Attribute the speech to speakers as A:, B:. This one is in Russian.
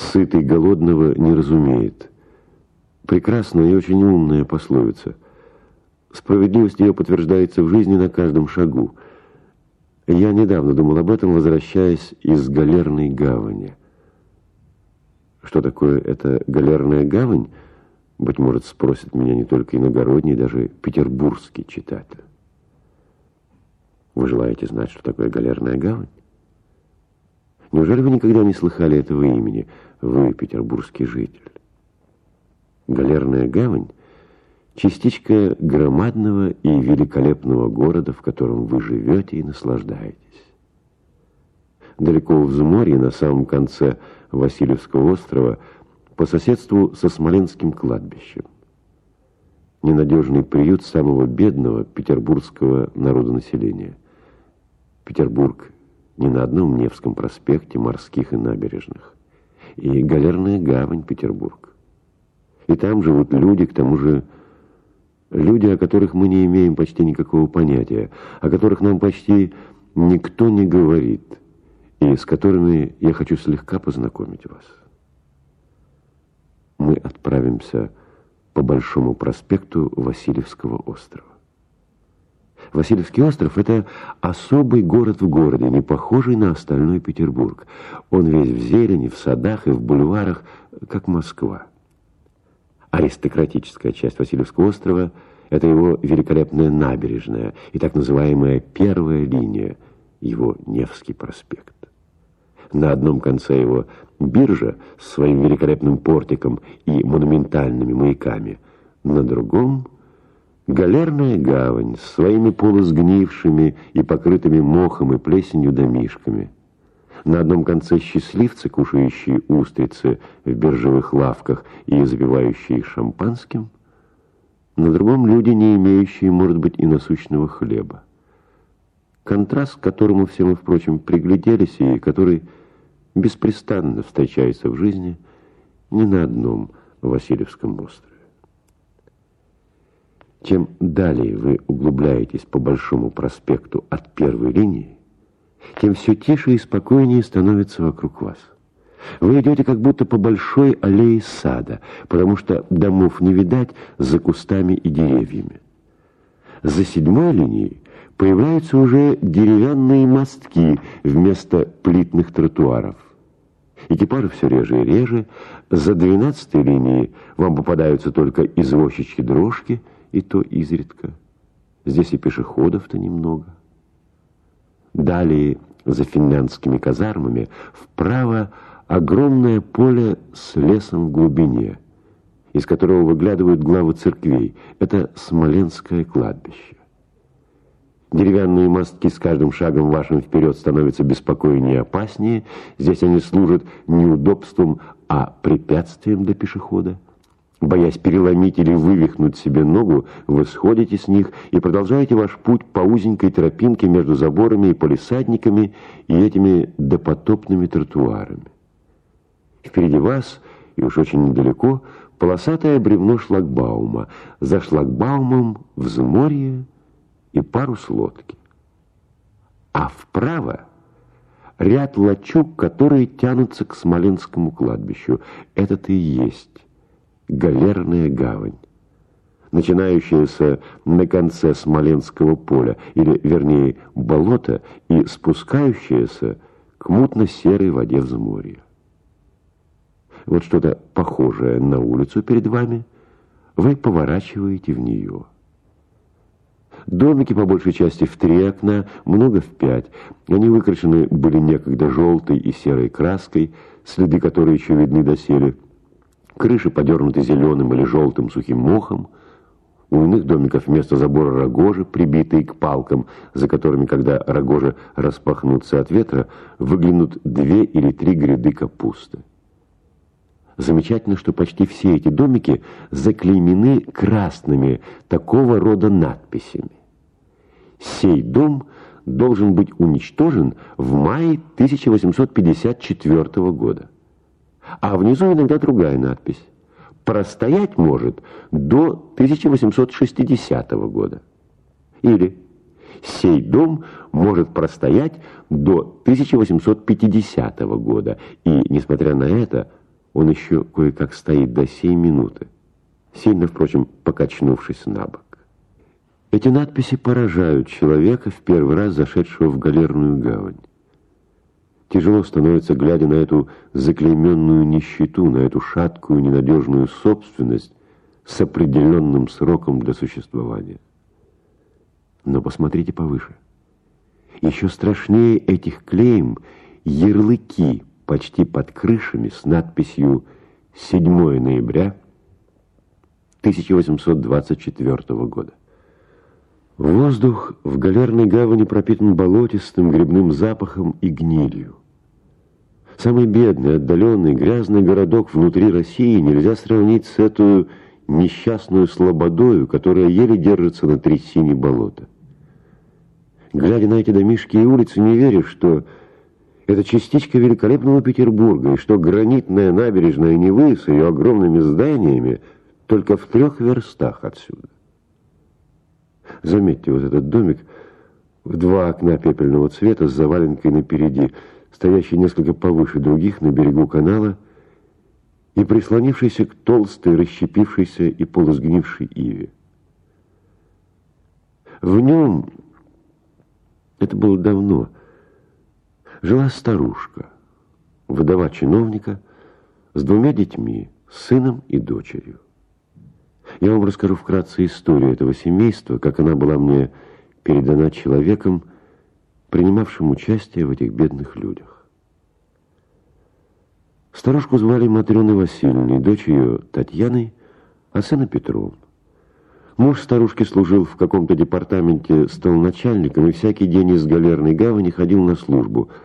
A: Сытый голодного не разумеет. Прекрасная и очень умная пословица. Справедливость ее подтверждается в жизни на каждом шагу. Я недавно думал об этом, возвращаясь из галерной гавани. Что такое эта галерная гавань? Быть может, спросит меня не только иногородний, даже петербургский читатель. Вы желаете знать, что такое галерная гавань? Неужели вы никогда не слыхали этого имени? Вы петербургский житель. Галерная гавань – частичка громадного и великолепного города, в котором вы живете и наслаждаетесь. Далеко в взморье, на самом конце Васильевского острова, по соседству со Смоленским кладбищем. Ненадежный приют самого бедного петербургского народонаселения. Петербург не на одном Невском проспекте морских и набережных. И галерная гавань Петербург. И там живут люди, к тому же люди, о которых мы не имеем почти никакого понятия, о которых нам почти никто не говорит, и с которыми я хочу слегка познакомить вас. Мы отправимся по Большому проспекту Васильевского острова. Васильевский остров – это особый город в городе, не похожий на остальной Петербург. Он весь в зелени, в садах и в бульварах, как Москва. Аристократическая часть Васильевского острова – это его великолепная набережная и так называемая первая линия, его Невский проспект. На одном конце его биржа с своим великолепным портиком и монументальными маяками, на другом – Галерная гавань с своими полусгнившими и покрытыми мохом и плесенью домишками. На одном конце счастливцы, кушающие устрицы в биржевых лавках и запивающие шампанским. На другом люди, не имеющие, может быть, и насущного хлеба. Контраст, к которому все мы, впрочем, пригляделись, и который беспрестанно встречается в жизни не на одном Васильевском острове. Чем далее вы углубляетесь по Большому проспекту от первой линии, тем все тише и спокойнее становится вокруг вас. Вы идете как будто по большой аллее сада, потому что домов не видать за кустами и деревьями. За седьмой линией появляются уже деревянные мостки вместо плитных тротуаров. Экипажи все реже и реже. За двенадцатой линией вам попадаются только извозчичьи дрожки – и то изредка. Здесь и пешеходов-то немного. Далее, за финляндскими казармами, вправо огромное поле с лесом в глубине, из которого выглядывают главы церквей. Это Смоленское кладбище. Деревянные мостки с каждым шагом вашим вперед становятся беспокойнее и опаснее. Здесь они служат не удобством, а препятствием для пешехода. Боясь переломить или вывихнуть себе ногу, вы сходите с них и продолжаете ваш путь по узенькой тропинке между заборами и полисадниками и этими допотопными тротуарами. Впереди вас, и уж очень недалеко, полосатое бревно шлагбаума, за шлагбаумом взморье и парус лодки. А вправо ряд лачуг, которые тянутся к Смоленскому кладбищу. Это-то и есть галерная гавань, начинающаяся на конце Смоленского поля, или, вернее, болота, и спускающаяся к мутно-серой воде взморья. Вот что-то похожее на улицу перед вами, вы поворачиваете в нее. Домики, по большей части, в три окна, много в пять. Они выкрашены были некогда желтой и серой краской, следы которой еще видны доселе, Крыши подернуты зеленым или желтым сухим мохом. У иных домиков вместо забора рогожи, прибитые к палкам, за которыми, когда рогожи распахнутся от ветра, выглянут две или три гряды капусты. Замечательно, что почти все эти домики заклеймены красными такого рода надписями. Сей дом должен быть уничтожен в мае 1854 года а внизу иногда другая надпись. Простоять может до 1860 года. Или сей дом может простоять до 1850 года. И, несмотря на это, Он еще кое-как стоит до сей минуты, сильно, впрочем, покачнувшись на бок. Эти надписи поражают человека, в первый раз зашедшего в галерную гавань. Тяжело становится, глядя на эту заклейменную нищету, на эту шаткую, ненадежную собственность с определенным сроком для существования. Но посмотрите повыше. Еще страшнее этих клеем ярлыки почти под крышами с надписью «7 ноября 1824 года». Воздух в галерной гавани пропитан болотистым грибным запахом и гнилью. Самый бедный, отдаленный, грязный городок внутри России нельзя сравнить с эту несчастную слободою, которая еле держится на трясине болота. Глядя на эти домишки и улицы, не веришь, что это частичка великолепного Петербурга, и что гранитная набережная Невы с ее огромными зданиями только в трех верстах отсюда. Заметьте, вот этот домик в два окна пепельного цвета с заваленкой напереди, стоящий несколько повыше других на берегу канала и прислонившийся к толстой, расщепившейся и полусгнившей иве. В нем, это было давно, жила старушка, вдова чиновника, с двумя детьми, сыном и дочерью. Я вам расскажу вкратце историю этого семейства, как она была мне передана человеком, принимавшим участие в этих бедных людях. Старушку звали Матрёной Васильевной, дочь ее Татьяной, а сына Петром. Муж старушки служил в каком-то департаменте столначальником и всякий день из галерной гавани ходил на службу –